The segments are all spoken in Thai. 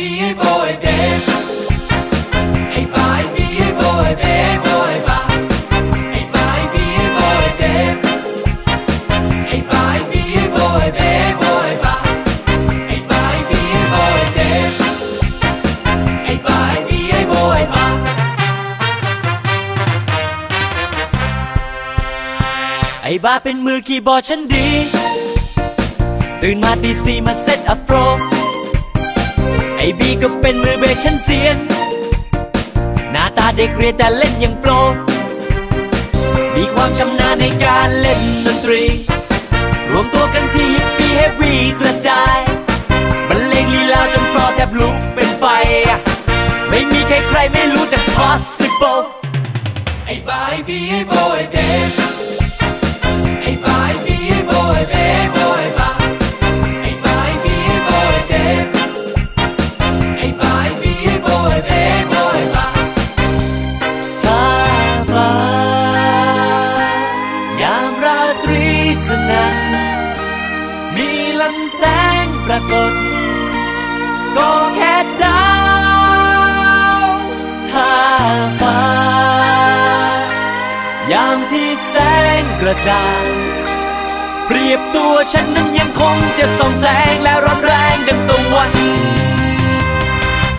be a boy, babe. Hey, bye, be a boy, babe, boy, bye. Hey, bye, be a boy, babe. Hey, bye, be a boy, babe, boy, bye. Hey, bye, be a boy, babe. Hey, bye, be a boy, bye. ไอ้บ้าเป็นมือคีย์บอร์ดฉันดี ตื่นมาตีสี่มา set up โปร ไอบีก็เป็นมือเบสชั้นเซียน หน้าตาเด็กเรียนแต่เล่นอย่างโปร มีความชำนาญในการเล่นดนตรี รวมตัวกันที่ hippie heavy กระจายบรรเลงลีลาจนฟลอร์แทบลุกเป็นไฟ ไม่มีใครใครไม่รู้จัก Possible ไอ้บายบีไอ้โบไอ้เบ สนันมีลำแสงปรากฏ ก็แค่ดาวถ้าฟ้ายามที่แสงกระจ่างเปรียบตัวฉันนั้นยังคงจะส่องแสงและร้อนแรงดังตะวัน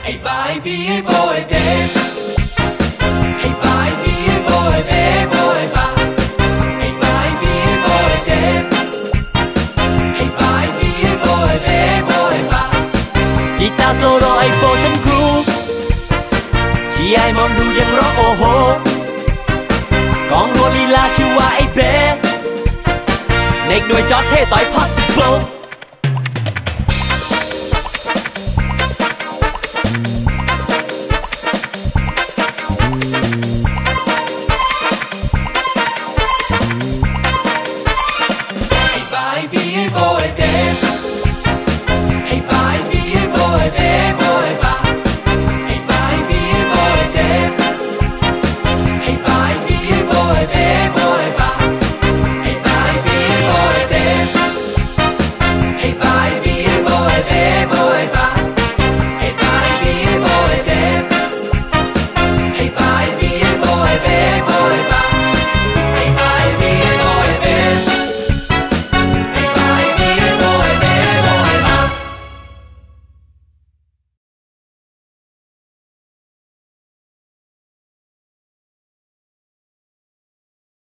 ไอ้บายบีไอ้โบไอ้เบ ลาชื่อว่าไอเบเนกหน่วยจอดเท่ต่อย possible